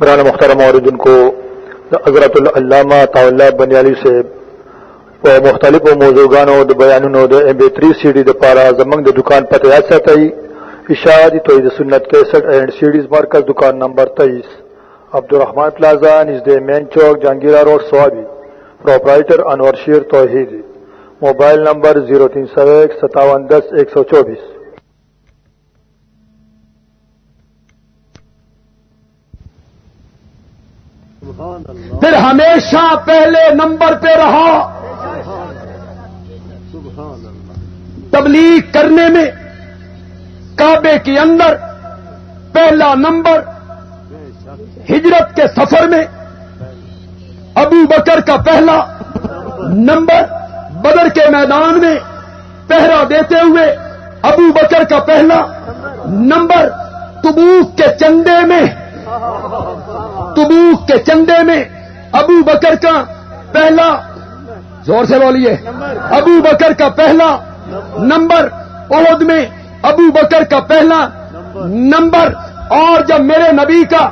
مولانا مختار موردن کو حضرت العلامہ طاولہ بنیالی سے په مختلفو موضوعګانو د بیانونو د ام بي 3 سي ډي د پاره زمنګ د دکان پته یاد ساتئ اشاعتی توحید سنت 61 اینڈ سیډیز مرکز دکان نمبر 23 عبدالرحمن پلازا، نزد مین چوک، Jahangira road, Swabi. Proprietor Anwar Sher Tauheed. Mobile number 03015710124 پھر ہمیشہ پہلے نمبر پہ رہا۔ تبلیغ کرنے میں کعبے کے اندر پہلا نمبر ہجرت کے سفر میں ابو بکر کا پہلا نمبر بدر کے میدان میں پہرا دیتے ہوئے ابو بکر کا پہلا نمبر تبوک کے چندے میں تبوک کے چندے میں ابو بکر کا پہلا، زور سے بولیے، ابو بکر کا پہلا نمبر عہد میں ابو بکر کا پہلا نمبر، اور جب میرے نبی کا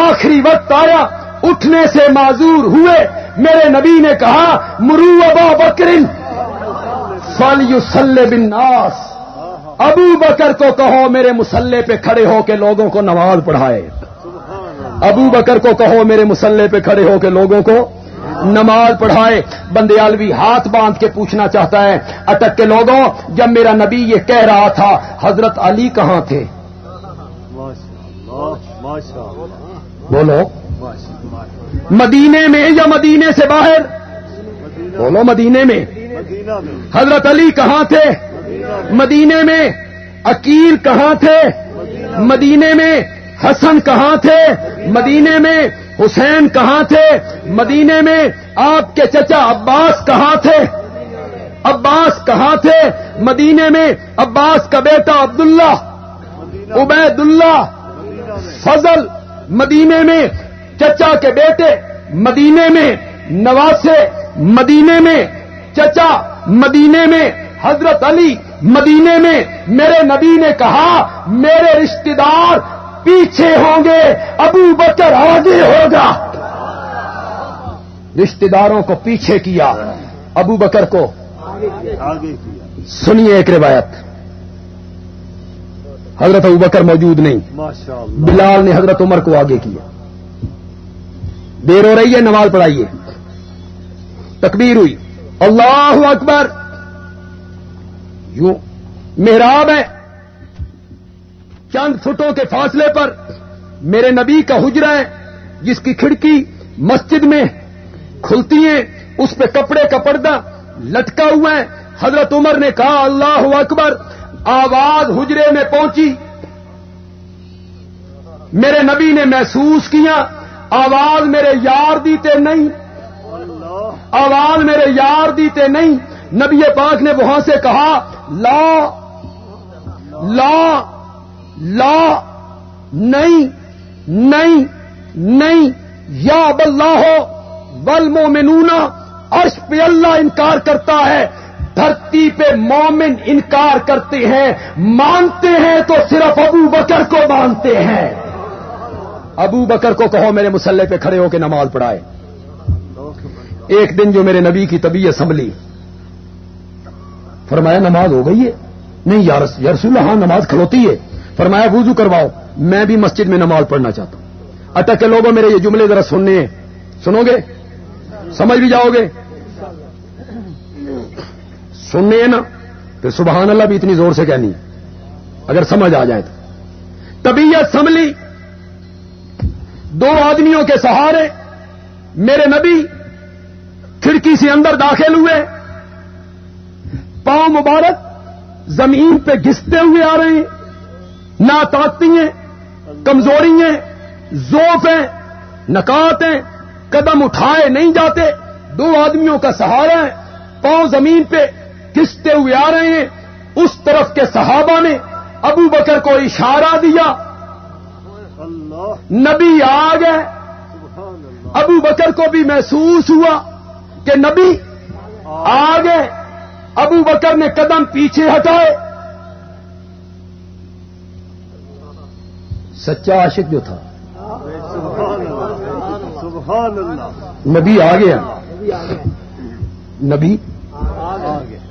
آخری وقت آیا، اٹھنے سے معذور ہوئے، میرے نبی نے کہا، مرو ابا بکرن فل یو بن ابو بکر کو کہو، میرے مسلح پہ کھڑے ہو کے لوگوں کو نماز پڑھائے۔ ابو بکر کو کہو میرے مسلح پہ کھڑے ہو کے لوگوں کو، نماز پڑھائے بندیالوی ہاتھ باندھ کے پوچھنا چاہتا ہے، اٹک کے لوگوں، جب میرا نبی یہ کہہ رہا تھا، حضرت علی کہاں تھے؟ بولو۔ مدینے میں یا مدینے سے باہر؟ بولو مدینے میں۔ حضرت علی کہاں تھے؟ مدینے میں۔ عقیل کہاں تھے؟ مدینے میں۔ حسن کہاں تھے؟ مدینے میں حسین کہاں تھے؟ مدینے میں آپ کے چچا عباس کہاں تھے؟ عباس کہاں تھے؟ مدینے میں عباس کا بیٹا عبداللہ عبید اللہ فضل، مدینے میں چچا کے بیٹے، مدینے میں نواسے، مدینے میں چچا، مدینے میں حضرت علی، مدینے میں میرے نبی نے کہا، میرے رشتے دار پیچھے ہوں گے ابو بکر آگے ہوگا۔ رشتے داروں کو پیچھے کیا ابو بکر کو۔ سنیے ایک روایت۔ حضرت ابو بکر موجود نہیں۔ بلال نے حضرت عمر کو آگے کیا۔ دیر ہو رہی ہے نماز پڑھائیے۔ تکبیر ہوئی۔ اللہ اکبر۔ یوں محراب ہے۔ چند فٹوں کے فاصلے پر میرے نبی کا حجرا ہے، جس کی کھڑکی مسجد میں کھلتی ہے اس پہ کپڑے کا پردہ لٹکا ہوا ہے۔ حضرت عمر نے کہا، اللہ اکبر، آواز حجرے میں پہنچی۔ میرے نبی نے محسوس کیا، آواز میرے یار دیتے نہیں۔ آواز میرے یار دیتے نہیں۔ نبی پاک نے وہاں سے کہا، لا لا لا نہیں نہیں نہیں، یا بلّہ ہو بل مومنونا عرش پہ اللہ انکار کرتا ہے، دھرتی پہ مومن انکار کرتے ہیں، مانتے ہیں تو صرف ابو بکر کو مانتے ہیں۔ ابو بکر کو کہو میرے مسلح پہ کھڑے ہو کے نماز پڑھائے۔ ایک دن جو میرے نبی کی طبیعت سنبھلی۔ فرمایا، نماز ہو گئی ہے۔ نہیں یارس ہاں نماز کھلوتی ہے۔ فرمایا، وضو کرواؤ، میں بھی مسجد میں نماز پڑھنا چاہتا ہوں۔ اچھا, اٹک کے لوگوں میرے یہ جملے ذرا سننے ہیں۔ سنو گے؟ سمجھ بھی جاؤ گے؟ سننے ہیں نا؟ پھر سبحان اللہ بھی اتنی زور سے کہنی ہے۔ اگر سمجھ آ جائے تو۔ طبیعت سنبھلی۔ دو آدمیوں کے سہارے میرے نبی کھڑکی سے اندر داخل ہوئے۔ پاؤں مبارک زمین پہ گھستے ہوئے آ رہے ہیں۔ ناطاقتی ہیں کمزوری ہیں زوف ہیں، نکات ہیں، قدم اٹھائے نہیں جاتے، دو آدمیوں کا سہارا ہے، پاؤں زمین پہ کستے ہوئے آ رہے ہیں، اس طرف کے صحابہ نے ابو بکر کو اشارہ دیا، نبی آ گئے۔ ابو بکر کو بھی محسوس ہوا کہ نبی آ گئے۔ ابو بکر نے قدم پیچھے ہٹائے۔ سچا عاشق جو تھا۔ نبی آ گیا۔ نبی؟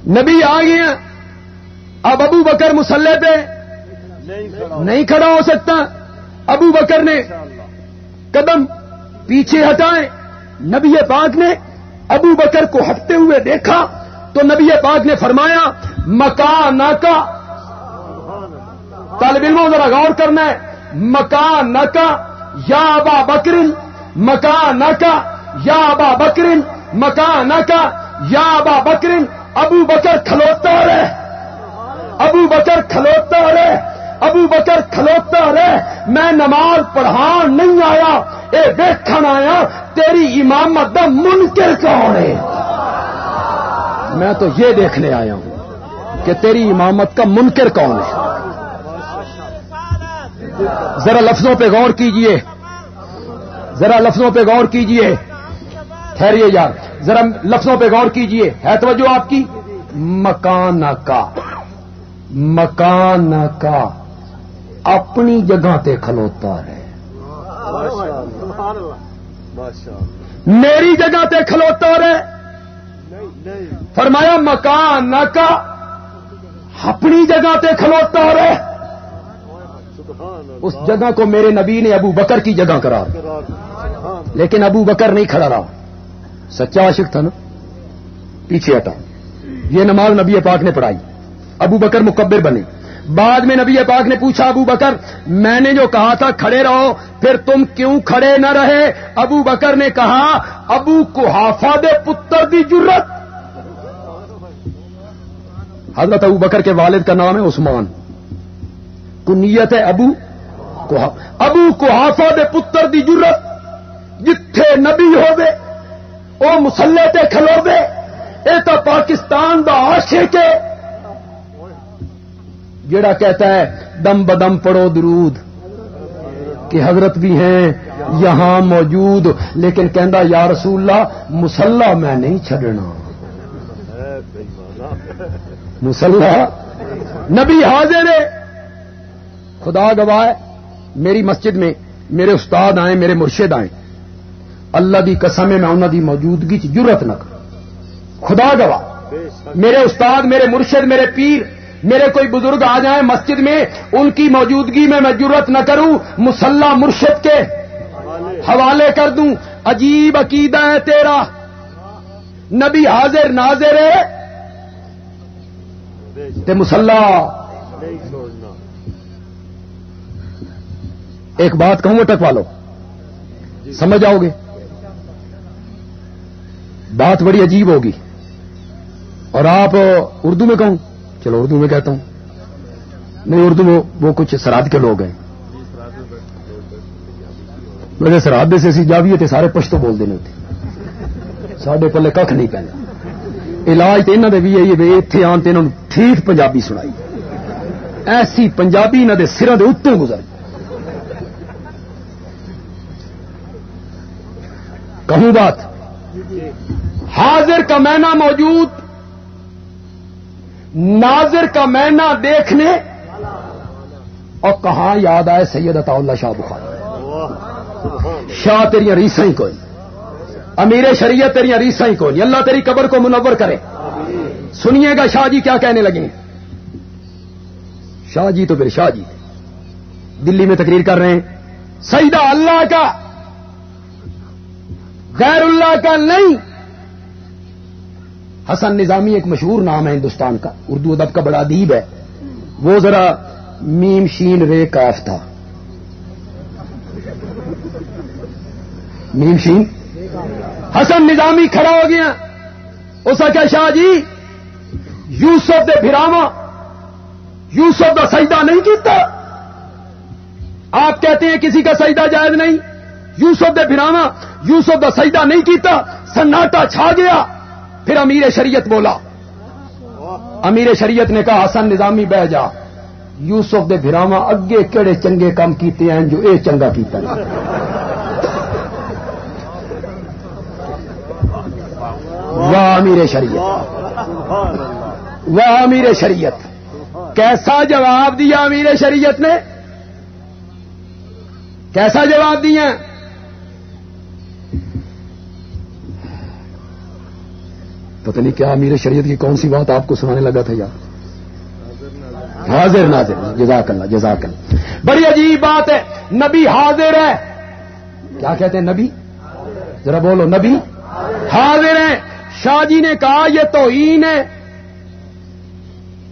نبی آ گیا۔ اب ابو بکر مسلح پہ نہیں کھڑا ہو سکتا۔ ابو بکر نے قدم پیچھے ہٹائے۔ نبی پاک نے ابو بکر کو ہٹتے ہوئے دیکھا۔ تو نبی پاک نے فرمایا مکان کا طالب علموں ذرا غور کرنا ہے۔ مکان کا یا ابا بکرن مکان کا یا ابا بکرن مکان کا یا ابا بکرن۔ ابو بکر کھلوتا رہے۔ ابو بکر کھلوتا رہے۔ ابو بکر کھلوتا رہے۔ میں نماز پڑھان نہیں آیا۔ اے دیکھن آیا، تیری امامت دا منکر کون ہے؟ میں تو یہ دیکھنے آیا ہوں کہ تیری امامت کا منکر کون ہے؟ ذرا لفظوں پہ غور کیجیے۔ ذرا لفظوں پہ غور کیجیے۔ ٹھہریے یار، ذرا لفظوں پہ غور کیجیے۔ ہے توجہ آپ کی؟ مکان کا مکان کا اپنی جگہ تے کھلوتا رہے۔ میری جگہ تے کھلوتا رہے۔ فرمایا مکان کا اپنی جگہ تے کھلوتا رہے۔ اس جگہ کو میرے نبی نے ابو بکر کی جگہ کرا لیکن ابو بکر نہیں کھڑا رہا۔ سچا عاشق تھا نا؟ پیچھے ہٹا۔ یہ نماز نبی پاک نے پڑھائی۔ ابو بکر مکبر بنے۔ بعد میں نبی پاک نے پوچھا ابو بکر، میں نے جو کہا تھا کھڑے رہو، پھر تم کیوں کھڑے نہ رہے؟ ابو بکر نے کہا، ابو کو ہافا دے پتر دی جرت حضرت ابو بکر کے والد کا نام ہے عثمان۔ کنیت ہے ابو ابو کو ہافا دے پتر دی جرت، جتھے نبی ہو دے او مسلے تے کھلو اے تو پاکستان دا عاشق ہے۔ جڑا کہتا ہے، دم بدم پڑو درود، کہ حضرت بھی ہیں، یہاں موجود، لیکن کہندا، یا رسول اللہ مسلح میں نہیں چھڈنا۔ مسلح نبی حاضر ہے۔ خدا گواہ میری مسجد میں میرے استاد آئے میرے مرشد آئے اللہ دی قسم میں انہوں دی موجودگی ضرورت نہ کروں۔ خدا گواہ، میرے استاد، میرے مرشد، میرے پیر، میرے کوئی بزرگ آ جائیں مسجد میں، ان کی موجودگی میں میں ضرورت نہ کروں، مسلح مرشد کے حوالے کر دوں۔ عجیب عقیدہ ہے تیرا۔ نبی حاضر ناظر ہے۔ تے مسلح ایک بات کہوں گا ٹکوا لو سمجھ آؤ گے؟ بات بڑی عجیب ہوگی۔ اور آپ اردو میں کہوں؟ چلو اردو میں کہتا ہوں۔ نہیں، اردو میں وہ کچھ سراد کے لوگ ہیں۔ میرے سرحد سے اسی جاویے تھے سارے پشتو بول دینے ہوتے سڈے پلے کھ نہیں پہنا۔ علاج تو یہاں بھی ہے اتنے آن تو ٹھیک پنجابی سنائی۔ ایسی پنجابی انہوں کے سروں کے اتوں گزر کہوں بات؟ حاضر کا مینا موجود، ناظر کا مینا دیکھنے، اور کہاں یاد آئے سید عطا اللہ شاہ بخار شاہ تیری ریسا ہی کوئی، امیر شریعت تیری ریسا ہی کوئی، اللہ تیری قبر کو منور کرے۔ سنیے گا شاہ جی کیا کہنے لگے شاہ جی تو پھر شاہ جی دلی میں تقریر کر رہے ہیں۔ سیدہ اللہ کا غیر اللہ کا نہیں۔ حسن نظامی ایک مشہور نام ہے ہندوستان کا، اردو ادب کا بڑا ادیب ہے۔ وہ ذرا میم شین رے کاف تھا۔ میم شین۔ حسن نظامی کھڑا ہو گیا۔ اس کیا شاہ جی یوسف دے بھراوا یوسف کا سجدہ نہیں کیتا۔ آپ کہتے ہیں کسی کا سجدہ جائز نہیں۔ یوسف دے بھراوا یوسف کا سجدہ نہیں کیتا، سناٹا چھا گیا، پھر امیر شریعت بولا۔ امیر شریعت نے کہا، حسن نظامی بہ جا۔ یوسف دے بھراوا اگے کہڑے چنگے کام کیتے ہیں جو اے چنگا کیتا ہے۔ واہ امیر شریعت۔ واہ امیر شریعت۔ کیسا جواب دیا امیر شریعت نے؟ کیسا جواب دیا؟ پتہ نہیں کیا امیر شریعت کی کون سی بات آپ کو سنانے لگا تھا یار؟ حاضر ناظر. جزاک اللہ جزاک اللہ بڑی عجیب بات ہے. نبی حاضر ہے. کیا کہتے ہیں نبی؟ ذرا بولو، نبی حاضر ہے. شاہ جی نے کہا یہ تو ہے.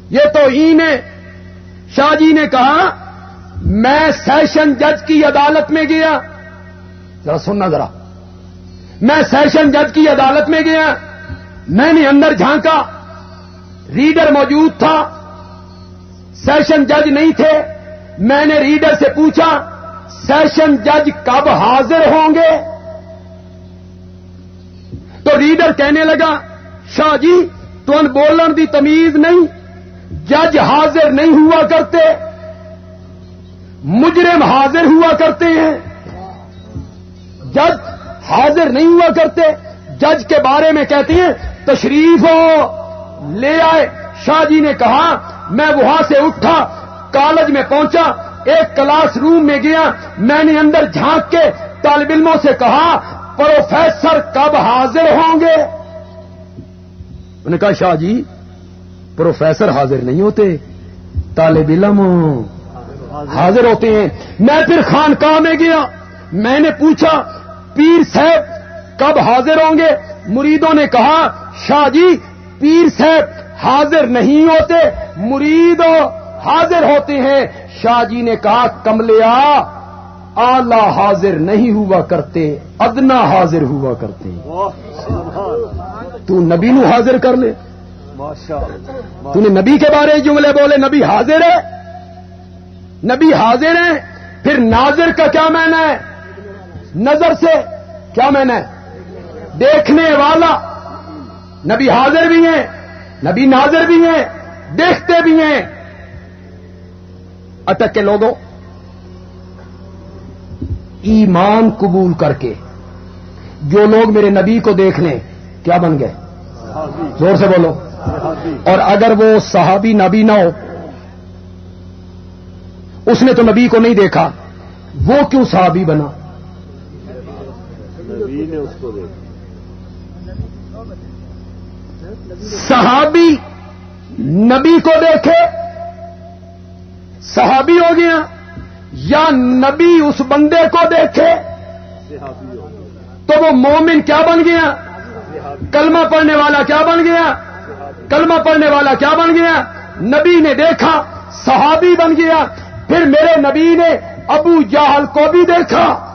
یہ تو ہے. شاہ جی نے کہا میں سیشن جج کی عدالت میں گیا. ذرا سننا ذرا. میں سیشن جج کی عدالت میں گیا. میں نے اندر جھانکا۔ ریڈر موجود تھا۔ سیشن جج نہیں تھے۔ میں نے ریڈر سے پوچھا، سیشن جج کب حاضر ہوں گے؟ تو ریڈر کہنے لگا، شاہ جی تو بولن دی تمیز نہیں۔ جج حاضر نہیں ہوا کرتے۔ مجرم حاضر ہوا کرتے ہیں۔ جج حاضر نہیں ہوا کرتے۔ جج کے بارے میں کہتے ہیں تشریف ہو۔ لے آئے۔ شاہ جی نے کہا، میں وہاں سے اٹھا، کالج میں پہنچا، ایک کلاس روم میں گیا۔ میں نے اندر جھانک کے طالب علموں سے کہا، پروفیسر کب حاضر ہوں گے؟ انہوں نے کہا، شاہ جی پروفیسر حاضر نہیں ہوتے، طالب علم حاضر ہوتے ہیں۔ میں پھر خانقاہ میں گیا۔ میں نے پوچھا، پیر صاحب کب حاضر ہوں گے؟ مریدوں نے کہا، شاہ جی پیر صاحب حاضر نہیں ہوتے مرید حاضر ہوتے ہیں۔ شاہ جی نے کہا، کملیا آلہ حاضر نہیں ہوا کرتے، ادنا حاضر ہوا کرتے۔ تو نبی نو حاضر کر لے۔ تو نے نبی کے بارے جملے بولے، نبی حاضر ہے۔ نبی حاضر ہے پھر ناظر کا کیا معنی ہے؟ نظر سے کیا معنی ہے؟ دیکھنے والا نبی حاضر بھی ہیں، نبی ناظر بھی ہیں، دیکھتے بھی ہیں۔ اٹک کے لوگوں، ایمان قبول کر کے جو لوگ میرے نبی کو دیکھ لیں، کیا بن گئے؟ زور سے بولو۔ اور اگر وہ صحابی نبی نہ ہو، اس نے تو نبی کو نہیں دیکھا، وہ کیوں صحابی بنا؟ نبی نے اس کو دیکھا۔ صحابی نبی کو دیکھے، صحابی ہو گیا، یا نبی اس بندے کو دیکھے، تو وہ مومن کیا بن گیا؟ کلمہ پڑھنے والا کیا بن گیا؟ کلمہ پڑھنے والا کیا بن گیا؟ نبی نے دیکھا، صحابی بن گیا، پھر میرے نبی نے ابو جہل کو بھی دیکھا۔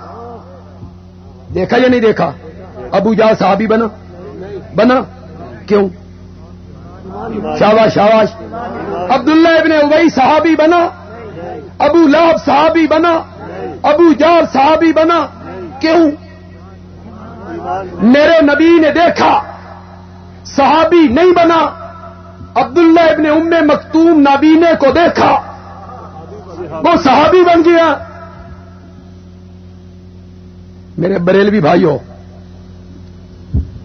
دیکھا یا نہیں دیکھا؟ ابو جہل صحابی بنا بنا۔ کیوں؟ شاباش شاباش۔ عبداللہ ابن ابئی صحابی بنا، ابو لاب صحابی بنا، ابو جار صحابی بنا، کیوں؟ میرے نبی نے دیکھا، صحابی نہیں بنا، عبداللہ ابن ام مختوم نابینے کو دیکھا، وہ صحابی بن گیا۔ میرے بریلوی بھائیوں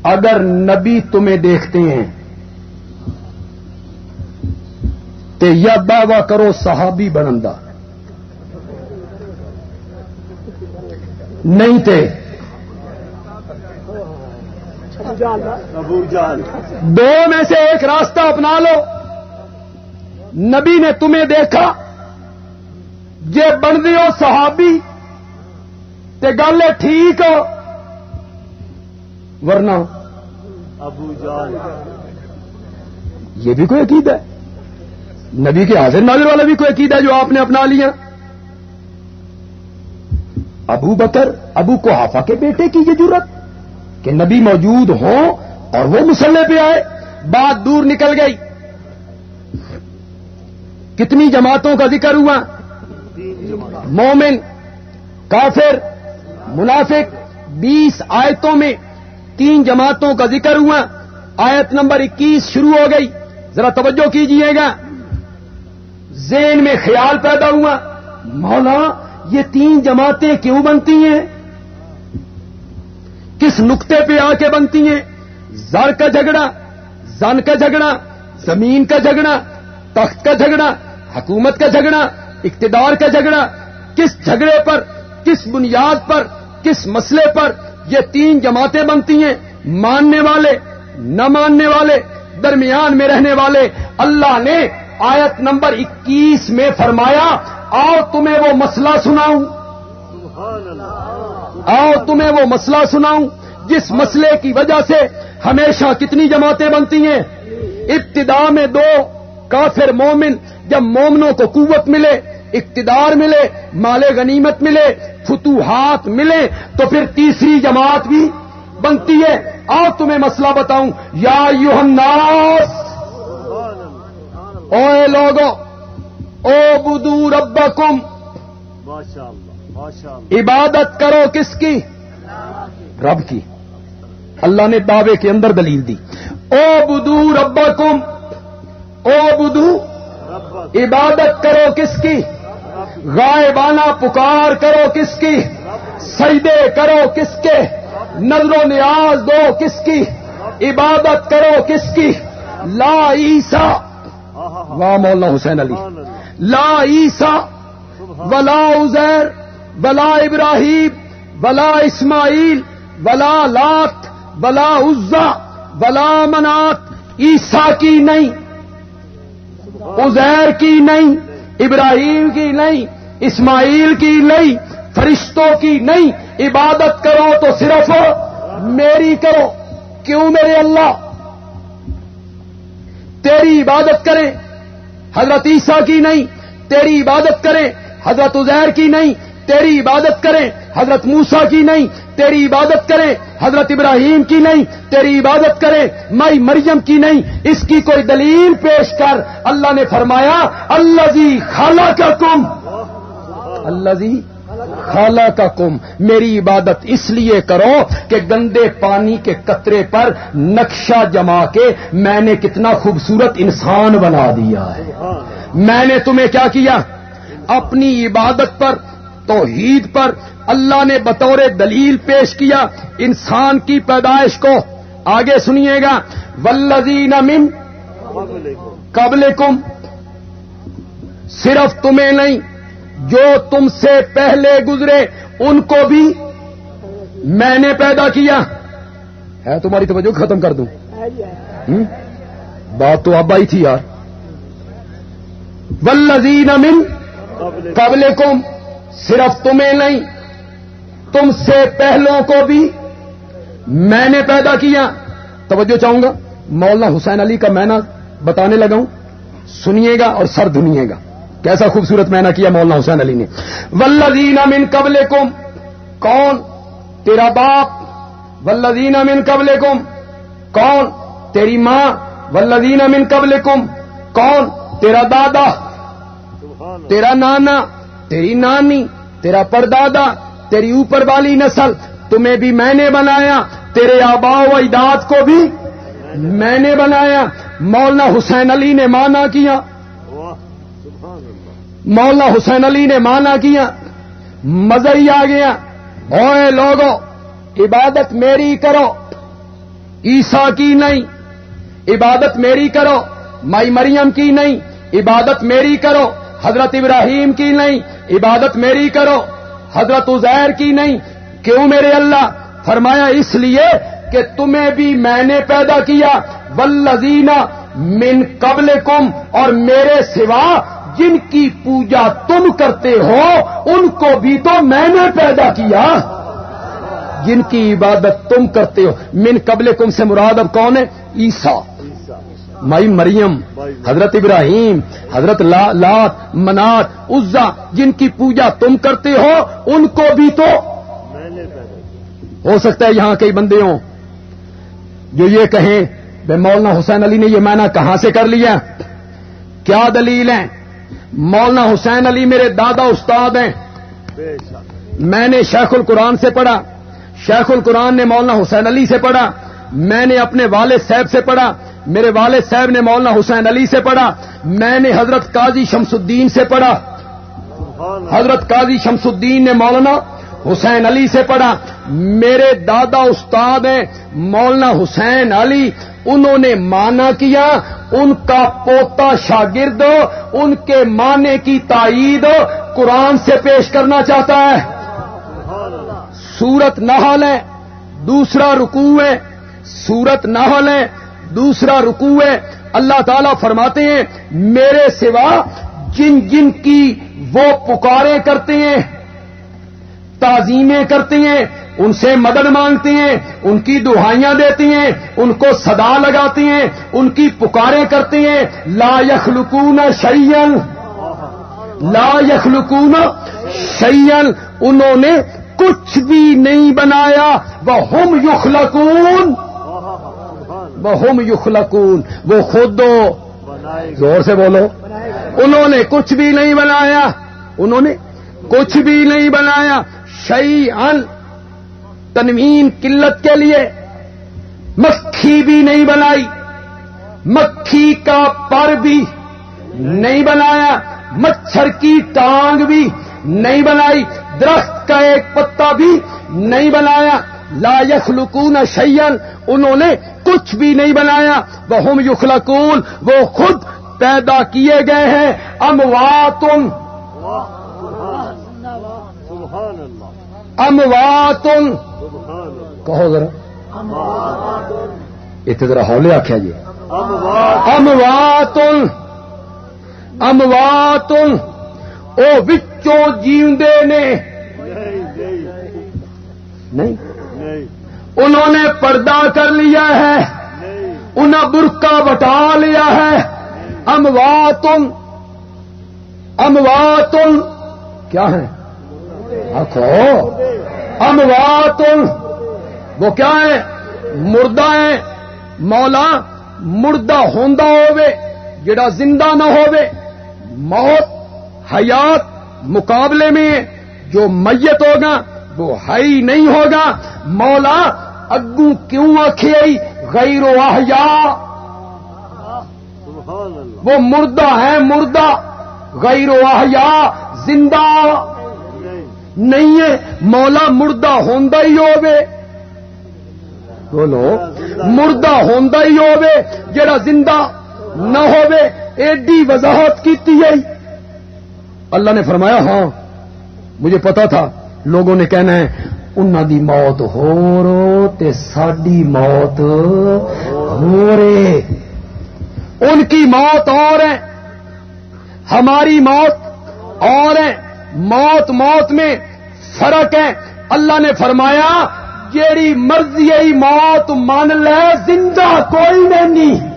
اگر نبی تمہیں دیکھتے ہیں۔ تے یا دعوی کرو صحابی بنندا نہیں تے۔ دو میں سے ایک راستہ اپنا لو۔ نبی نے تمہیں دیکھا۔ جے بن ہو صحابی، تے گل ٹھیک۔ ہو ورنہ ابو جان یہ بھی کوئی عقید ہے؟ نبی کے حاضر ناظر والا بھی کوئی عقیدہ جو آپ نے اپنا لیا؟ ابو بکر ابو کو ہافا کے بیٹے کی یہ ضرورت کہ نبی موجود ہوں اور وہ مسلح پہ آئے بات دور نکل گئی۔ کتنی جماعتوں کا ذکر ہوا؟ مومن کافر منافق بیس آیتوں میں تین جماعتوں کا ذکر ہوا، آیت نمبر اکیس شروع ہو گئی۔ ذرا توجہ کیجیے گا۔ ذہن میں خیال پیدا ہوا، مولا، یہ تین جماعتیں کیوں بنتی ہیں؟ کس نقطے پہ آ کے بنتی ہیں؟ زر کا جھگڑا، زن کا جھگڑا، زمین کا جھگڑا، تخت کا جھگڑا، حکومت کا جھگڑا، اقتدار کا جھگڑا۔ کس جھگڑے پر، کس بنیاد پر، کس مسئلے پر یہ تین جماعتیں بنتی ہیں، ماننے والے، نہ ماننے والے، درمیان میں رہنے والے۔ اللہ نے آیت نمبر اکیس میں فرمایا، آؤ تمہیں وہ مسئلہ سناؤں۔ آؤ تمہیں وہ مسئلہ سناؤں، جس مسئلے کی وجہ سے ہمیشہ کتنی جماعتیں بنتی ہیں۔ ابتدا میں دو، کافر مومن، جب مومنوں کو قوت ملے، اقتدار ملے، مال غنیمت ملے فتوحات ملے تو پھر تیسری جماعت بھی بنتی ہے۔ آؤ تمہیں مسئلہ بتاؤں۔ یا یو الناس۔ او لوگو او بدو ربکم۔ عبادت کرو کس کی؟ رب کی۔ اللہ نے دعوے کے اندر دلیل دی۔ او بدو ربکم۔ او بدو عبادت کرو کس کی؟ غائبانہ پکار کرو کس کی؟ سجدے کرو کس کے؟ نظر و نیاز دو کس کی؟ عبادت کرو کس کی؟ لا عیسا واہ مولانا حسین علی، لا عیسا ولا ازیر بلا ابراہیم بلا اسماعیل بلا لات بلا عزا بلا منات عیسا کی نہیں ازیر کی نہیں ابراہیم کی نہیں، اسماعیل کی نہیں، فرشتوں کی نہیں۔ عبادت کرو تو صرف میری کرو۔ کیوں میرے اللہ؟ تیری عبادت کریں حضرت عیسیٰ کی نہیں، تیری عبادت کریں حضرت عزیر کی نہیں، تیری عبادت کریں حضرت موسا کی نہیں، تیری عبادت کریں، حضرت ابراہیم کی نہیں، تیری عبادت کریں، مائی مریم کی نہیں، اس کی کوئی دلیل پیش کر۔ اللہ نے فرمایا اللہ جی خالہ کا کم اللہ جی خالہ کا کم میری عبادت اس لیے کرو کہ گندے پانی کے قطرے پر نقشہ جما کے میں نے کتنا خوبصورت انسان بنا دیا ہے۔ میں نے تمہیں کیا کیا؟ اپنی عبادت پر توحید پر اللہ نے بطور دلیل پیش کیا انسان کی پیدائش کو۔ آگے سنیے گا۔ ولزین من قبل کم صرف تمہیں نہیں، جو تم سے پہلے گزرے، ان کو بھی میں نے پیدا کیا۔ ہے، تمہاری توجہ ختم کر دوں۔ بات تو اب آئی تھی یار۔ ولزین من قبل کم صرف تمہیں نہیں تم سے پہلوں کو بھی میں نے پیدا کیا۔ توجہ چاہوں گا؟ مولانا حسین علی کا مینا بتانے لگا ہوں۔ سنیے گا اور سر دھنیے گا۔ کیسا خوبصورت مینا کیا مولانا حسین علی نے۔ ولزین من قبل کم کون؟ تیرا باپ۔ ولزین من قبل کم کون؟ تیری ماں۔ ولزین من قبل کم کون؟ تیرا دادا۔ تیرا نانا۔ تیری نانی، تیرا پردادا، تیری اوپر والی نسل، تمہیں بھی میں نے بنایا، تیرے آبا و اجداد کو بھی میں نے بنایا۔ مولانا حسین علی نے مانا کیا۔ مولانا حسین علی نے مانا کیا۔ مزہ ہی آ گیا۔ اوے لوگوں عبادت میری کرو۔ عیسا کی نہیں۔ عبادت میری کرو۔ مائی مریم کی نہیں۔ عبادت میری کرو۔ حضرت ابراہیم کی نہیں، عبادت میری کرو۔ حضرت عزیر کی نہیں، کیوں میرے اللہ؟ فرمایا، اس لیے کہ تمہیں بھی میں نے پیدا کیا۔ ولزینہ من قبل کم اور میرے سوا جن کی پوجا تم کرتے ہو، ان کو بھی تو میں نے پیدا کیا۔ جن کی عبادت تم کرتے ہو۔ من قبل کم سے مراد اب کون ہے؟ عیسا مائی مریم حضرت ابراہیم حضرت لات منات عزا جن کی پوجا تم کرتے ہو ان کو بھی تو ہو سکتا ہے یہاں کئی بندے ہوں جو یہ کہیں بے مولانا حسین علی نے یہ معنی کہاں سے کر لیا؟ کیا دلیل ہے مولانا حسین علی میرے دادا استاد ہیں۔ میں نے شیخ القرآن سے پڑھا۔ شیخ القرآن نے مولانا حسین علی سے پڑھا۔ میں نے اپنے والد صاحب سے پڑھا۔ میرے والد صاحب نے مولانا حسین علی سے پڑھا، میں نے حضرت قاضی شمس الدین سے پڑھا۔ حضرت قاضی شمس الدین نے مولانا حسین علی سے پڑھا۔ میرے دادا استاد ہیں، مولانا حسین علی، انہوں نے مانا کیا، ان کا پوتا شاگرد، ان کے معنی کی تائید قرآن سے پیش کرنا چاہتا ہے۔ سورت نحل ہے، دوسرا رکوع ہے، سورت نہ لیں دوسرا رکوع ہے۔ اللہ تعالیٰ فرماتے ہیں، میرے سوا جن جن کی وہ پکارے کرتے ہیں، تعظیمیں کرتے ہیں، ان سے مدد مانگتے ہیں، ان کی دہائیاں دیتے ہیں، ان کو صدا لگاتے ہیں، ان کی پکارے کرتے ہیں۔ لا یخلقون شیئن لا یخلقون شیئن انہوں نے کچھ بھی نہیں بنایا۔ وہ ہم یخلقون۔ وہ ہم یخلقون، وہ خود زور سے بولو۔ انہوں نے کچھ بھی نہیں بنایا۔ انہوں نے کچھ بھی نہیں بنایا۔ شعی ان تنوین قلت کے لیے۔ مکھی بھی نہیں بنائی۔ مکھی کا پر بھی نہیں بنایا۔ مچھر کی ٹانگ بھی نہیں بنائی۔ درخت کا ایک پتا بھی نہیں بنایا۔ لا یخلقون شیئن انہوں نے کچھ بھی نہیں بنایا۔ وہ ہم یخلقون وہ خود پیدا کیے گئے ہیں۔ امواتن امواتن کہو ذرا۔ اتنے ذرا ہولے آخیا جی۔ امواتن امواتن او وچوں جیندے نے۔ نہیں۔ انہوں نے پردہ کر لیا ہے۔ انہیں برقع بٹا لیا ہے۔ امواتن امواتن، کیا ہے آخو وہ کیا ہے مردہ ہے مولا، مردہ ہوندا ہوے جڑا زندہ نہ ہوے موت حیات مقابلے میں جو میت ہوگا وہ ہی نہیں ہوگا۔ مولا اگو کیوں آئی؟ غیر و احیاء۔ وہ مردہ ہے مردہ۔ غیر و احیاء زندہ۔ نہیں ہے۔ مولا مردہ ہوندا ہی ہوے بولو مردہ ہوندا ہی ہوے جڑا زندہ نہ ہوے ایڈی وضاحت کیتی ہے۔ اللہ نے فرمایا ہاں مجھے پتا تھا۔ لوگوں نے کہنا ہے انہوں دی موت ہو رو تے ساڈی موت ہو رے۔ ان کی موت اور ہے، ہماری موت اور ہے۔ موت موت میں فرق ہے۔ اللہ نے فرمایا، جیڑی مرضی موت مان لے، زندہ کوئی نہیں۔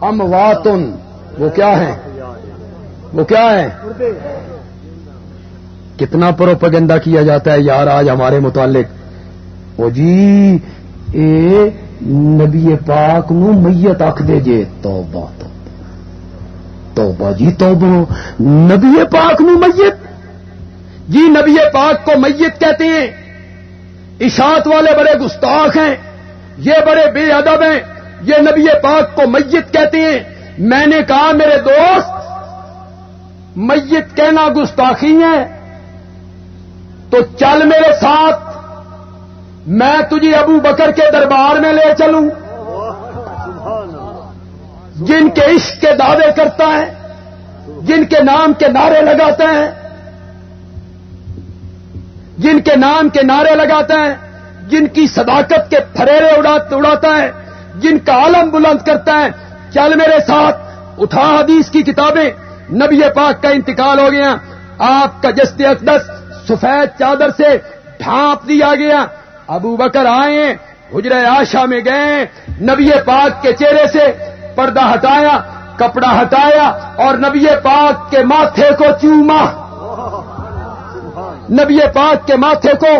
امواتن، وہ کیا ہے؟ وہ کیا ہے؟ کتنا پروپگنڈا کیا جاتا ہے یار آج ہمارے متعلق؟ وہ جی اے نبی پاک نو میت آخ دے جے۔ توبہ۔ توبہ جی توبہ۔ نبی پاک نو میت۔ جی نبی پاک کو میت کہتے ہیں۔ اشاعت والے بڑے گستاخ ہیں۔ یہ بڑے بے ادب ہیں۔ یہ نبی پاک کو میت کہتے ہیں۔ میں نے کہا، میرے دوست، میت کہنا گستاخی ہے۔ تو چل میرے ساتھ، میں تجھے ابو بکر کے دربار میں لے چلوں۔ جن کے عشق کے دعوے کرتا ہے، جن کے نام کے نعرے لگاتا ہے، جن کے نام کے نعرے لگاتا ہے، جن کی صداقت کے پھریرے اڑاتا ہے، جن کا عالم بلند کرتا ہے۔ چل میرے ساتھ، اٹھا حدیث کی کتابیں۔ نبی پاک کا انتقال ہو گیا۔ آپ کا جست اقدس سفید چادر سے ڈھانپ دیا گیا۔ ابو بکر آئے حجر آشا میں گئے، نبی پاک کے چہرے سے پردہ ہٹایا، کپڑا ہٹایا اور نبی پاک کے ماتھے کو چوما۔ نبی پاک کے ماتھے کو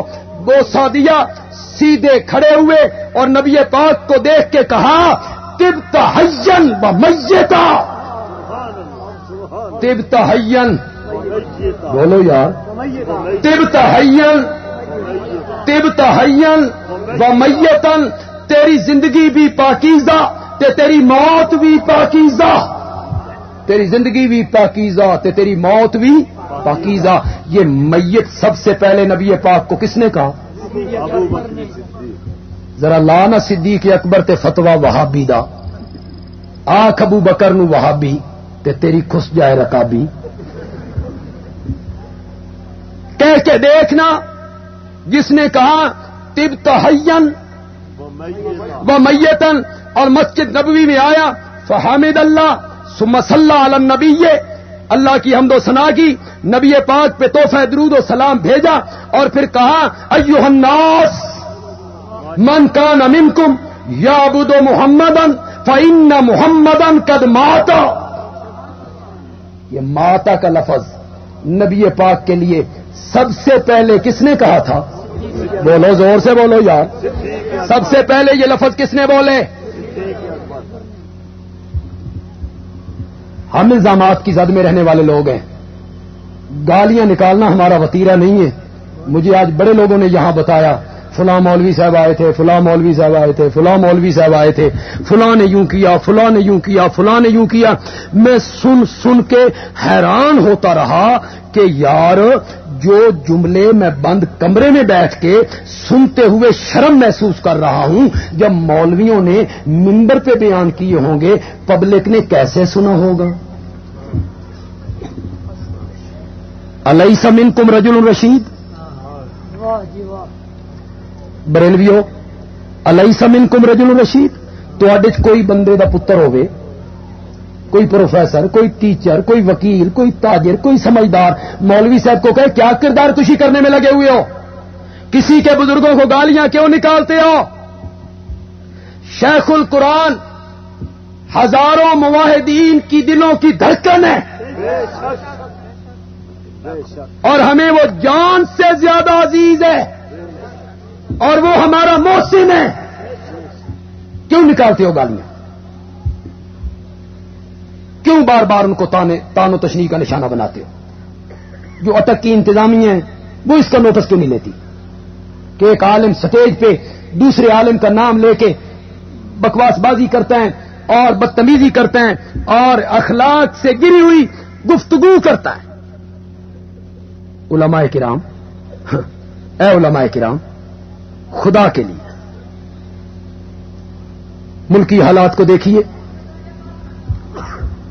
بوسا دیا، سیدھے کھڑے ہوئے اور نبی پاک کو دیکھ کے کہا تب تحین و میتا تب تحین بولو یار. تب تحین تب تحین و میتن. تیری زندگی بھی پاکیزہ تے تیری موت بھی پاکیزہ. تیری زندگی بھی پاکیزہ تے تیری موت بھی پاکیزہ. یہ میت سب سے پہلے نبی پاک کو کس نے کہا؟ ذرا لانا صدیق اکبر تے فتوا وہابی دا. آخ ابو بکر نو وہابی تے تیری خس جائے رکابی. کہہ کے دیکھنا، جس نے کہا تب تحین وہ میتن، اور مسجد نبوی میں آیا فحامد اللہ سم صلی علی نبی اللہ کی حمد و ثنا کی، نبی پاک پہ توحفہ درود و سلام بھیجا، اور پھر کہا، ایوہ الناس، من کان منکم یعبد محمدن فإن محمدن قد ماتا۔ یہ ماتا کا لفظ نبی پاک کے لیے سب سے پہلے کس نے کہا تھا؟ بولو، زور سے بولو یار۔ سب سے پہلے یہ لفظ کس نے بولے؟ ہم الزامات کی زد میں رہنے والے لوگ ہیں۔ گالیاں نکالنا ہمارا وتیرا نہیں ہے۔ مجھے آج بڑے لوگوں نے یہاں بتایا، فلاں مولوی صاحب آئے تھے، فلاں مولوی صاحب آئے تھے، فلاں مولوی صاحب آئے تھے۔ فلاں نے یوں کیا، فلاں نے یوں کیا، فلاں نے یوں کیا۔ میں سن سن کے حیران ہوتا رہا کہ یار جو جملے میں بند کمرے میں بیٹھ کے سنتے ہوئے شرم محسوس کر رہا ہوں، جب مولویوں نے ممبر پہ بیان کیے ہوں گے، پبلک نے کیسے سنا ہوگا؟ علیہ سمن کم رجل الرشید بریلویو علیہ سمن کم رجل الرشید تو کوئی بندے دا پتر ہوئے۔ کوئی پروفیسر، کوئی ٹیچر، کوئی وکیل، کوئی تاجر، کوئی سمجھدار، مولوی صاحب کو کہے، کیا کردار کشی کرنے میں لگے ہوئے ہو؟ کسی کے بزرگوں کو گالیاں کیوں نکالتے ہو؟ شیخ القرآن ہزاروں مواحدین کی دلوں کی دھڑکن ہے۔ اور ہمیں وہ جان سے زیادہ عزیز ہے۔ اور وہ ہمارا محسن ہے۔ کیوں نکالتے ہو گالیاں؟ کیوں بار بار ان کو تانے تان و تشریح کا نشانہ بناتے ہو؟ جو اٹک کی انتظامی ہے وہ اس کا نوٹس کیوں نہیں لیتی؟ کہ ایک عالم سٹیج پہ دوسرے عالم کا نام لے کے بکواس بازی کرتے ہیں اور بدتمیزی کرتے ہیں اور اخلاق سے گری ہوئی گفتگو کرتا ہے۔ علماء کرام، اے علماء کرام، خدا کے لیے۔ ملکی حالات کو دیکھیے۔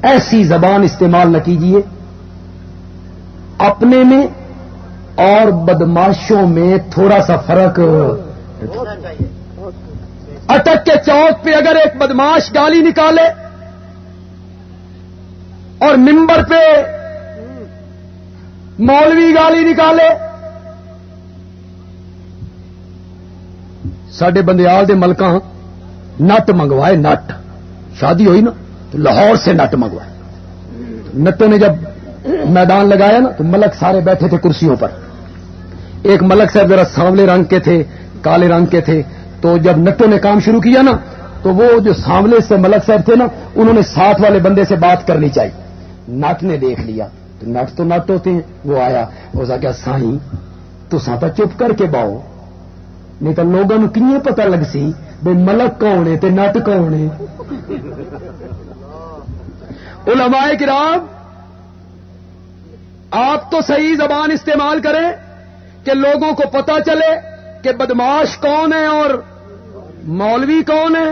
ایسی زبان استعمال نہ کیجیے اپنے میں اور بدماشوں میں تھوڑا سا فرق۔ اٹک کے چوک پہ اگر ایک بدماش گالی نکالے اور ممبر پہ مولوی گالی نکالے سڈے بندیال دے ملکاں نٹ منگوائے نٹ شادی ہوئی نا؟ تو لاہور سے نٹ منگوائے۔ نٹوں نے جب میدان لگایا نا، تو ملک سارے بیٹھے تھے کرسیوں پر۔ ایک ملک صاحب ذرا سانولے رنگ کے تھے، کالے رنگ کے تھے۔ تو جب نٹوں نے کام شروع کیا نا، تو وہ جو سانولے سے ملک صاحب تھے نا، انہوں نے ساتھ والے بندے سے بات کرنی چاہیے نٹ نے دیکھ لیا۔ تو نٹ تو نٹ ہوتے ہیں وہ آیا۔ اس کیا سائی تو سانتا چپ کر کے باؤ۔ نہیں تو لوگوں کن پتا لگ سی بھائی ملک کون ہے تے نٹ کون ہے؟ علماء کرام، آپ تو صحیح زبان استعمال کریں کہ لوگوں کو پتا چلے کہ بدماش کون ہے اور مولوی کون ہے۔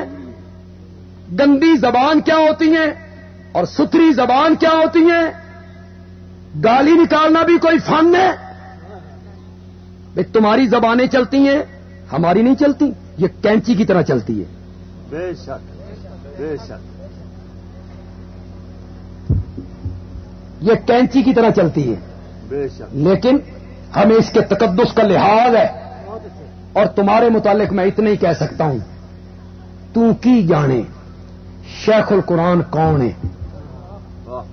گندی زبان کیا ہوتی ہیں اور ستھری زبان کیا ہوتی ہیں؟ گالی نکالنا بھی کوئی فن ہے؟ تمہاری زبانیں چلتی ہیں۔ ہماری نہیں چلتی یہ کینچی کی طرح چلتی ہے۔ بے شک بے شک۔ یہ کینچی کی طرح چلتی ہے۔ لیکن ہمیں اس کے تقدس کا لحاظ ہے۔ اور تمہارے متعلق میں اتنا ہی کہہ سکتا ہوں۔ تو کی جانے شیخ القرآن کون ہے؟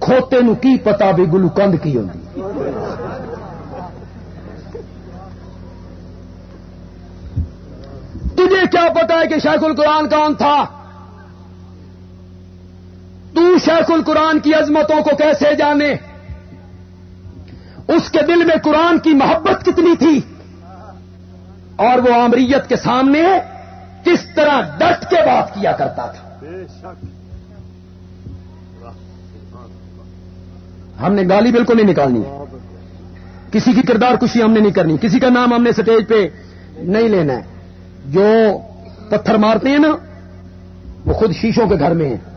کھوتے نو کی پتا بھی گلوکند کی ہوتی تجھے کیا پتا ہے کہ شیخ القرآن کون تھا؟ تو شیخ القرآن کی عظمتوں کو کیسے جانے؟ اس کے دل میں قرآن کی محبت کتنی تھی؟ اور وہ آمریت کے سامنے کس طرح ڈٹ کے بات کیا کرتا تھا؟ ہم نے گالی بالکل نہیں نکالنی۔ کسی کی کردار کشی ہم نے نہیں کرنی۔ کسی کا نام ہم نے سٹیج پہ نہیں لینا ہے۔ جو پتھر مارتے ہیں نا وہ خود شیشوں کے گھر میں ہیں۔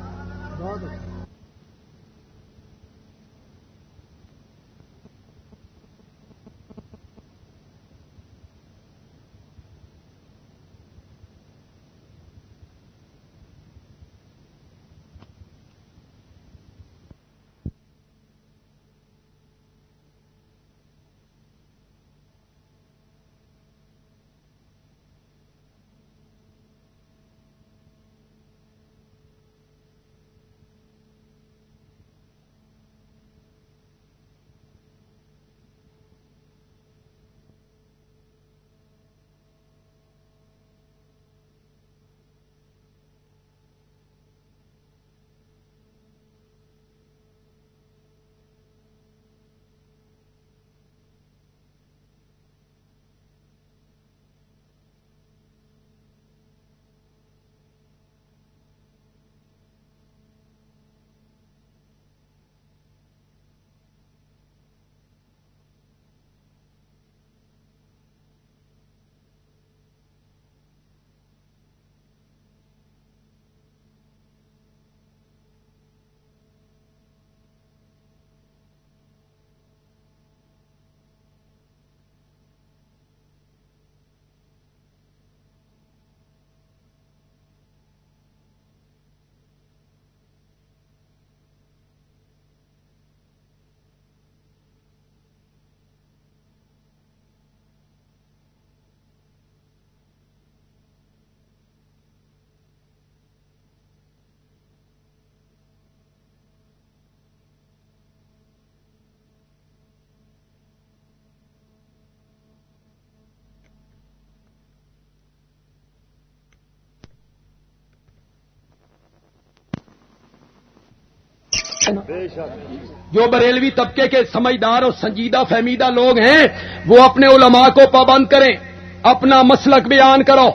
جو بریلوی طبقے کے سمجھدار اور سنجیدہ فہمیدہ لوگ ہیں وہ اپنے علماء کو پابند کریں۔ اپنا مسلک بیان کرو۔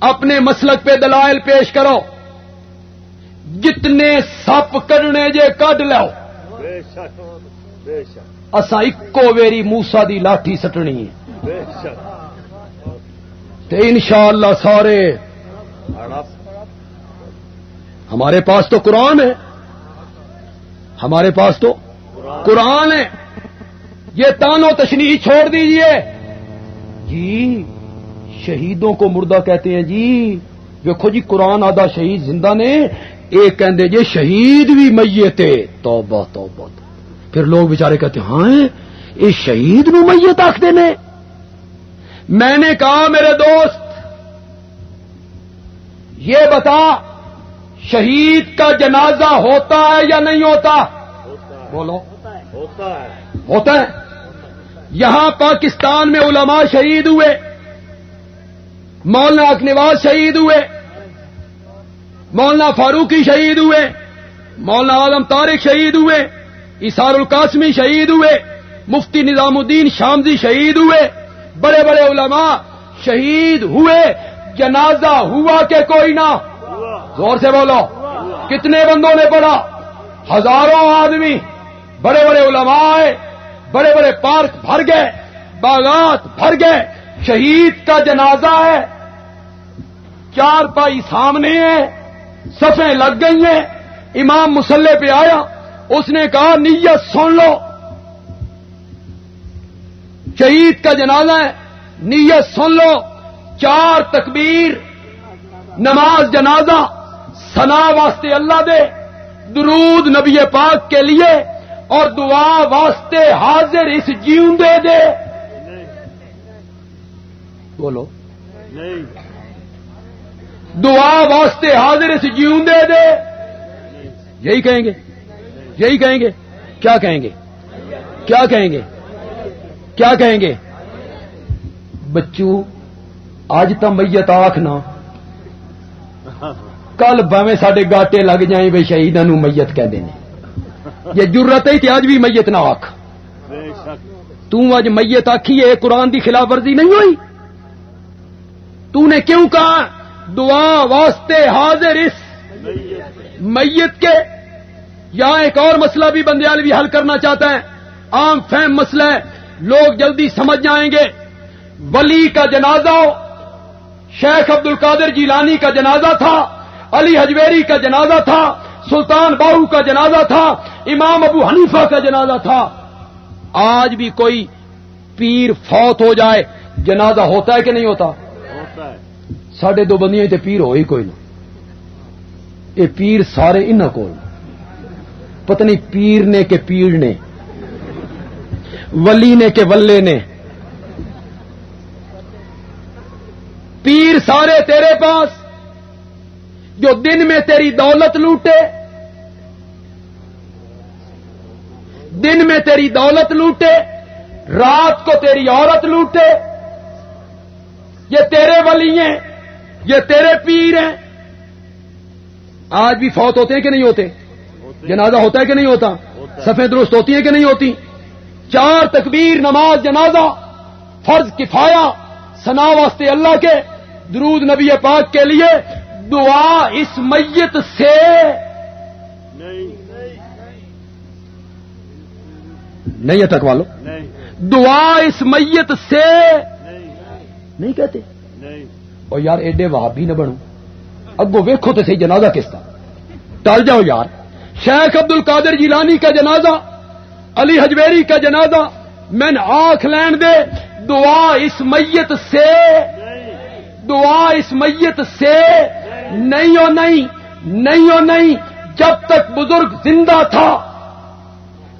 اپنے مسلک پہ دلائل پیش کرو۔ جتنے سپ کرنے جے کڈ لو۔ اصا اکو ویری موسا دی لاٹھی سٹنی ہے۔ ان شاء اللہ سارے ہمارے پاس تو قرآن ہے۔ ہمارے پاس تو قرآن ہے۔ یہ تانو تشنی چھوڑ دیجیے۔ جی شہیدوں کو مردہ کہتے ہیں جی۔ دیکھو جی قرآن آدھا شہید زندہ نے۔ ایک کہندے جی شہید بھی میت توبہ توبہ۔ پھر لوگ بےچارے کہتے ہاں یہ شہید نو میت آخر نے میں نے کہا، میرے دوست، یہ بتا شہید کا جنازہ ہوتا ہے یا نہیں ہوتا؟ بولو۔ ہوتا ہے۔ یہاں پاکستان میں علماء شہید ہوئے۔ مولانا اکنواز شہید ہوئے۔ مولانا فاروقی شہید ہوئے۔ مولانا عالم طارق شہید ہوئے۔ اسار القاسمی شہید ہوئے۔ مفتی نظام الدین شامزی شہید ہوئے۔ بڑے بڑے علماء شہید ہوئے۔ جنازہ ہوا کہ کوئی نہ زور سے بولو۔ کتنے بندوں نے پڑھا؟ ہزاروں آدمی۔ بڑے بڑے علماء آئے، بڑے بڑے پارک بھر گئے، باغات بھر گئے، شہید کا جنازہ ہے۔ چار پائی سامنے ہے سفیں لگ گئی ہیں۔ امام مسلح پہ آیا، اس نے کہا، نیت سن لو۔ شہید کا جنازہ ہے، نیت سن لو۔ چار تکبیر، نماز جنازہ۔ سنا واسطے اللہ دے، درود نبی پاک کے لیے، اور دعا واسطے حاضر اس جیون دے۔ دے بولو۔ دعا واسطے حاضر اس جیون دے۔ دے یہی کہیں گے۔ یہی کہیں گے۔ کیا کہیں گے؟ کیا کہیں گے؟ کیا کہیں گے؟ بچو آج تو میت آخ نہ کل باویں سڈے گاٹے لگ جائیں بھائی شہیدان میت کہہ دیں یہ ضرورت ہے کہ آج بھی میت نہ آخ تج میت آخی ہے، قرآن کی خلاف ورزی نہیں ہوئی۔ تو نے کیوں کہا؟ دعا واسطے حاضر اس میت کے۔ یہاں ایک اور مسئلہ بھی بندیال بھی حل کرنا چاہتا ہے۔ عام فہم مسئلہ ہے۔ لوگ جلدی سمجھ جائیں گے۔ ولی کا جنازہ ہو۔ شیخ عبد القادر جیلانی کا جنازہ تھا۔ علی حجویری کا جنازہ تھا سلطان باہو کا جنازہ تھا امام ابو حنیفہ کا جنازہ تھا۔ آج بھی کوئی پیر فوت ہو جائے جنازہ ہوتا ہے کہ نہیں ہوتا؟ سڈے دو بندیاں تے پیر ہوئی کوئی نہ۔ یہ پیر سارے ان کو پتنی پیر نے کہ پیر نے ولی نے کہ ولے نے۔ پیر سارے تیرے پاس جو دن میں تیری دولت لوٹے، دن میں تیری دولت لوٹے، رات کو تیری عورت لوٹے، یہ تیرے ولی ہیں، یہ تیرے پیر ہیں۔ آج بھی فوت ہوتے ہیں کہ نہیں ہوتے؟ جنازہ ہوتا ہے کہ نہیں ہوتا؟ سفید درست ہوتی ہے کہ نہیں ہوتی؟ چار تکبیر، نماز، جنازہ، فرض کفایا سنا واسطے اللہ کے، درود نبی پاک کے لیے دعا اس میت سے نہیں ہے تک والو؟ دعا اس میت سے نہیں کہتے؟ اور یار ایڈے وہابی نہ بنو۔ اگو ویکو تو صحیح جنازہ کس طرح ٹل جاؤ یار۔ شیخ عبد القادر جیلانی کا جنازہ، علی حجویری کا جنازہ، میں آنکھ لین دے، دعا اس میت سے دعا اس میت سے نہیں ہو نہیں نہیں ہو نہیں۔ جب تک بزرگ زندہ تھا،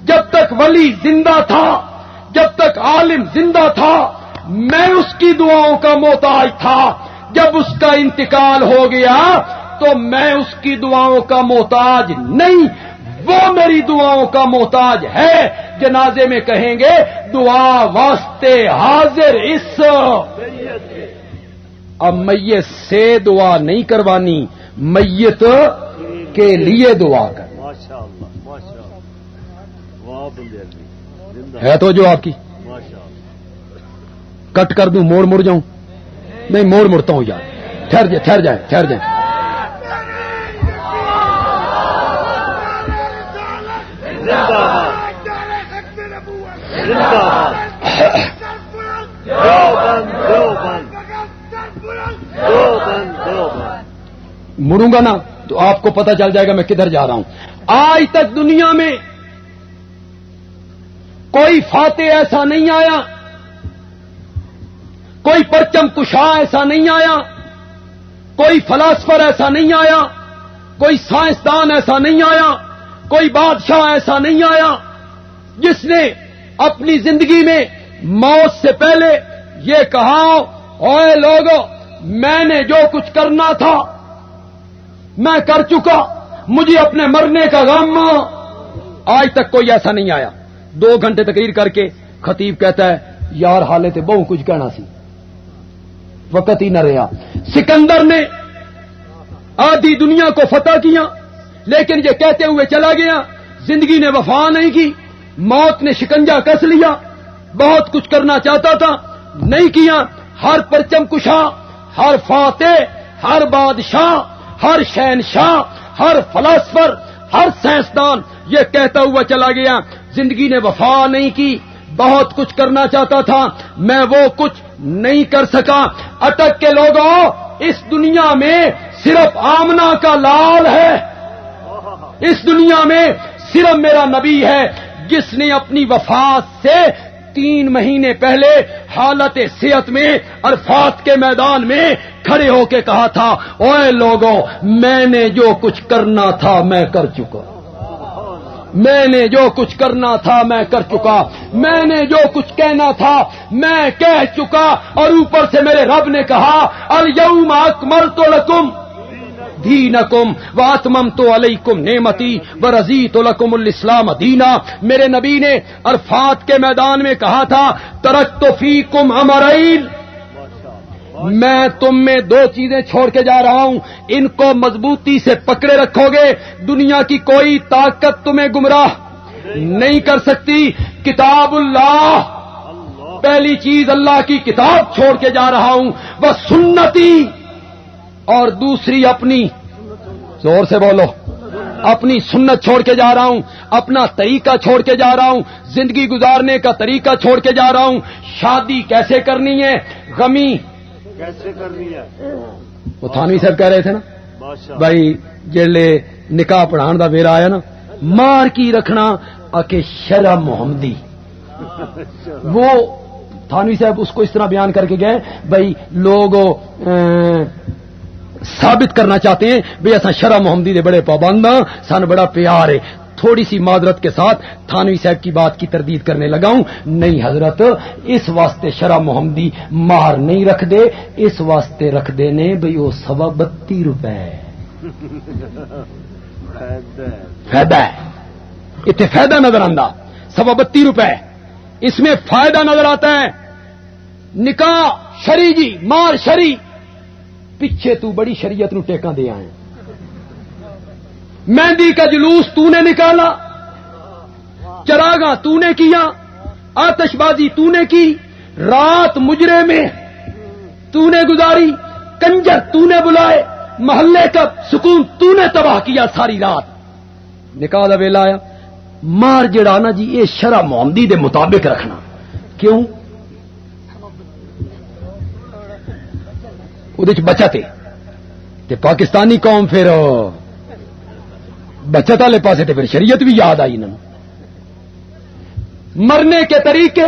جب تک ولی زندہ تھا، جب تک عالم زندہ تھا، میں اس کی دعاؤں کا محتاج تھا۔ جب اس کا انتقال ہو گیا تو میں اس کی دعاؤں کا محتاج نہیں، وہ میری دعاؤں کا محتاج ہے۔ جنازے میں کہیں گے، دعا واسطے حاضر اس۔ اب میت سے دعا نہیں کروانی میت کے لیے دعا کر۔ ہے تو جو آپ کی۔ کٹ کر دوں موڑ مڑ جاؤں۔ نہیں موڑ مڑتا ہوں یار۔ ٹھہر جائے ٹھہر جائے ٹھہر جائے مڑوں گا نا تو آپ کو پتا چل جائے گا میں کدھر جا رہا ہوں۔ آج تک دنیا میں کوئی فاتح ایسا نہیں آیا، کوئی پرچم کشا ایسا نہیں آیا، کوئی فلاسفر ایسا نہیں آیا، کوئی سائنسدان ایسا نہیں آیا، کوئی بادشاہ ایسا نہیں آیا جس نے اپنی زندگی میں موت سے پہلے یہ کہا اوے لوگوں میں نے جو کچھ کرنا تھا میں کر چکا، مجھے اپنے مرنے کا غم آج تک کوئی ایسا نہیں آیا۔ دو گھنٹے تقریر کر کے خطیب کہتا ہے، یار حالت بہو کچھ کہنا سی۔ وقت ہی نہ رہا۔ سکندر نے آدھی دنیا کو فتح کیا، لیکن یہ کہتے ہوئے چلا گیا۔ زندگی نے وفا نہیں کی، موت نے شکنجا کس لیا۔ بہت کچھ کرنا چاہتا تھا، نہیں کیا۔ ہر پرچم کشا، ہر فاتح، ہر بادشاہ۔ ہر شہنشاہ، ہر فلاسفر، ہر سائنسدان یہ کہتا ہوا چلا گیا، زندگی نے وفا نہیں کی، بہت کچھ کرنا چاہتا تھا، میں وہ کچھ نہیں کر سکا۔ اٹک کے لوگوں، اس دنیا میں صرف آمنا کا لال ہے۔ اس دنیا میں صرف میرا نبی ہے، جس نے اپنی وفات سے تین مہینے پہلے حالت صحت میں، عرفات کے میدان میں کھڑے ہو کے کہا تھا اوے لوگوں، میں نے جو کچھ کرنا تھا میں کر چکا. میں نے جو کچھ کرنا تھا میں کر چکا۔ میں نے جو کچھ کہنا تھا میں کہہ چکا۔ اور اوپر سے میرے رب نے کہا الم اکمل تو لکم دینکم واتمم تو علیکم نعمتی برزی تو لکم الاسلام دینا۔ میرے نبی نے عرفات کے میدان میں کہا تھا ترک تو فی کم میں تم میں دو چیزیں چھوڑ کے جا رہا ہوں۔ ان کو مضبوطی سے پکڑے رکھو گے دنیا کی کوئی طاقت تمہیں گمراہ نہیں کر سکتی۔ کتاب اللہ۔ پہلی چیز اللہ کی کتاب چھوڑ کے جا رہا ہوں۔ وہ سنتی۔ اور دوسری اپنی، زور سے بولو، اپنی سنت چھوڑ کے جا رہا ہوں۔ اپنا طریقہ چھوڑ کے جا رہا ہوں۔ زندگی گزارنے کا طریقہ چھوڑ کے جا رہا ہوں۔ شادی کیسے کرنی ہے؟ غمی کیسے کرنی ہے؟ وہ تھانوی صاحب کہہ رہے تھے نا بھائی جلے نکاح پڑھان دا ویرا آیا نا مار کی رکھنا اکے شرح محمدی۔ وہ تھانوی صاحب اس کو اس طرح بیان کر کے گئے بھائی لوگ ثابت کرنا چاہتے ہیں بھائی ایسا شرح محمدی دے بڑے پابند ہاں سن بڑا پیار ہے۔ تھوڑی سی معذرت کے ساتھ تھانوی صاحب کی بات کی تردید کرنے لگا ہوں۔ نہیں حضرت، اس واسطے شرح محمدی مار نہیں رکھ دے، اس واسطے رکھ دے نے بھائی وہ سوا بتی روپے۔ فائدہ ہے۔ اتنے فائدہ نظر آتا سوا بتی روپے۔ اس میں فائدہ نظر آتا ہے۔ نکاح شری جی مار شری۔ پیچھے تو بڑی شریعت نو ٹیکا دے آئے مہندی کا جلوس تو نے نکالا چراغا تو نے کیا آتش بازی تو نے کی، رات مجرے میں تو نے گزاری، کنجر تو نے بلائے، محلے کا سکون تو نے تباہ کیا ساری رات۔ نکالا ویلا آیا مار جڑا نا جی یہ شرح محمدی دے مطابق رکھنا۔ کیوں؟ وہ بچت ہے۔ پاکستانی قوم پھر بچت والے پاس پھر شریعت بھی یاد آئی انہوں مرنے کے طریقے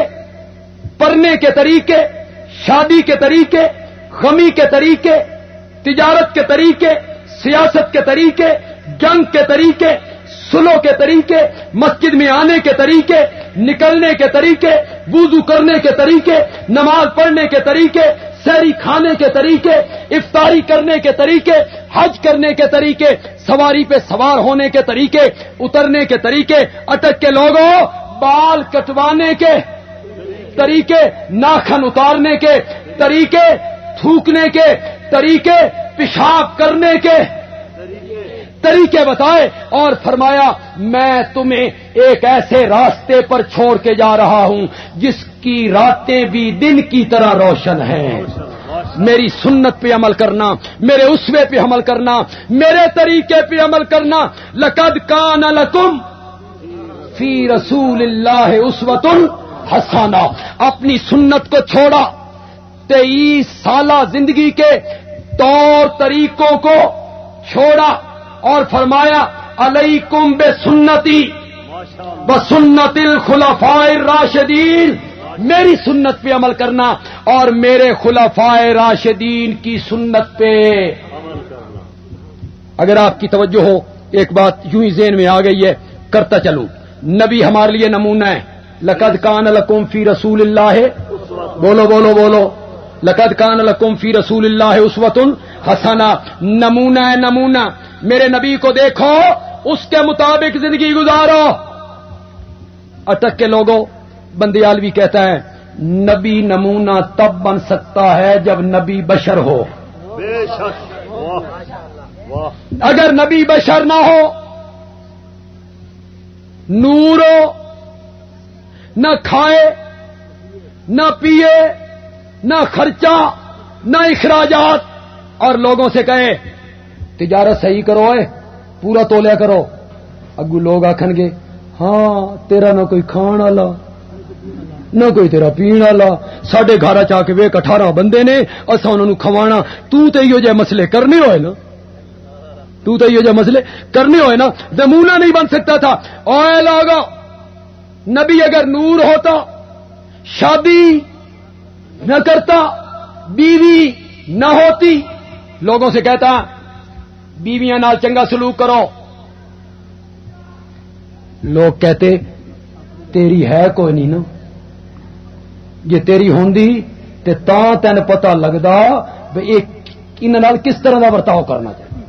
پڑھنے کے طریقے شادی کے طریقے غمی کے طریقے تجارت کے طریقے سیاست کے طریقے جنگ کے طریقے سلو کے طریقے مسجد میں آنے کے طریقے نکلنے کے طریقے وضو کرنے کے طریقے نماز پڑھنے کے طریقے سیری کھانے کے طریقے، افطاری کرنے کے طریقے، حج کرنے کے طریقے، سواری پہ سوار ہونے کے طریقے، اترنے کے طریقے، اٹک کے لوگوں، بال کٹوانے کے طریقے، ناخن اتارنے کے طریقے، تھوکنے کے طریقے، پیشاب کرنے کے طریقے بتائے اور فرمایا، میں تمہیں ایک ایسے راستے پر چھوڑ کے جا رہا ہوں جس کی راتیں بھی دن کی طرح روشن ہیں۔ میری سنت پہ عمل کرنا، میرے اسوے پہ عمل کرنا، میرے طریقے پہ عمل کرنا، لقد کان لکم فی رسول اللہ اسوت حسانہ اپنی سنت کو چھوڑا۔ تیئیس سالہ زندگی کے طور طریقوں کو چھوڑا۔ اور فرمایا، علیکم بے سنتی بسنت الخلفاء راشدین میری سنت پہ عمل کرنا اور میرے خلفائے راشدین کی سنت پہ۔ اگر آپ کی توجہ ہو، ایک بات یوں ہی ذہن میں آ گئی ہے، کرتا چلوں نبی ہمارے لیے نمونہ ہے۔ لقد کان لکم فی رسول اللہ۔ بولو بولو بولو۔ لقد کان لکم فی رسول اللہ اسوت حسنا نمونہ ہے نمونہ. میرے نبی کو دیکھو اس کے مطابق زندگی گزارو. اٹک کے لوگوں بندیال بھی کہتا ہے نبی نمونہ تب بن سکتا ہے جب نبی بشر ہو۔ اگر نبی بشر نہ ہو نور ہو نہ کھائے نہ پیے نہ خرچہ، نہ اخراجات۔ اور لوگوں سے کہے، تجارت صحیح کرو اے، پورا تولیا کرو۔ اگو لوگ آخن گے ہاں تیرا نہ کوئی کھان والا، نہ کوئی تیرا پین والا۔ سڈے گھر چ کے ویک اٹھارہ بندے نے اصا انہوں کھوانا۔ تو تے یہ جہ مسئلے کرنے ہوئے نا۔ تو تے یہ جہ مسئلے کرنے ہوئے نا، نمونہ نہیں بن سکتا تھا۔ اوے لوگ نبی اگر نور ہوتا، شادی نہ کرتا، بیوی نہ ہوتی۔ لوگوں سے کہتا، بیویاں نال چنگا سلوک کرو۔ لوگ کہتے، تیری ہے کوئی نہیں نا۔ جی تیری ہوں تا تین پتا لگتا بھائی ان کس طرح کا برتاؤ کرنا چاہیے۔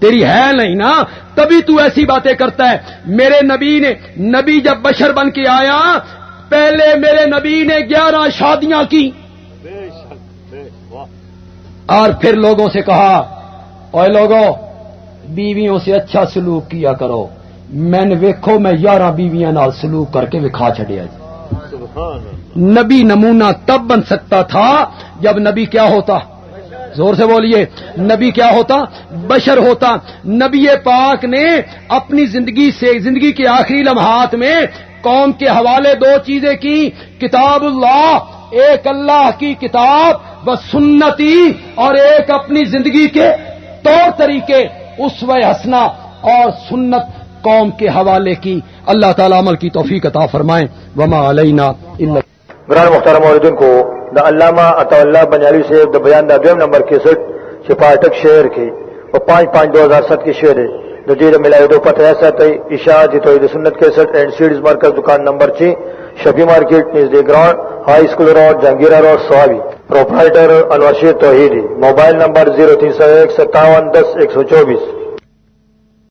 تیری ہے نہیں نا، تبھی تو ایسی باتیں کرتا ہے۔ میرے نبی نے نبی جب بشر بن کے آیا پہلے میرے نبی نے گیارہ شادیاں کی۔ اور پھر لوگوں سے کہا اوے لوگوں بیویوں سے اچھا سلوک کیا کرو۔ میں نے ویکھو، میں یارہ بیویاں نال سلوک کر کے وکھا چڑیا جی۔ نبی نمونہ تب بن سکتا تھا جب نبی کیا ہوتا۔ زور سے بولیے، نبی کیا ہوتا؟ بشر ہوتا۔ نبی پاک نے اپنی زندگی سے زندگی کے آخری لمحات میں قوم کے حوالے دو چیزیں کی، کتاب اللہ، ایک اللہ کی کتاب و سنتی، اور ایک اپنی زندگی کے طور طریقے اس و ہسنا اور سنت قوم کے حوالے کی۔ اللہ تعالی عمل کی توفیق عطا فرمائیں وما علینا گران مختار موردن کو، دا علامہ عطا اللہ بنیالی سے دا بیان دا دویم نمبر کی سٹ چپاٹک شہر کی، اور پانچ پانچ دو ہزار ست کی شعر ہے۔ د ډیره پتہ ایسا ساتي عشاء جی د توحید سنت 61 اینڈ سیڈز مرکز دکان نمبر 6 شفی مارکیٹ، نیز نزدې ground, high school road, Jahangira road Swabi proprietor Anwar Sher Tauhidi, mobile number 03015710124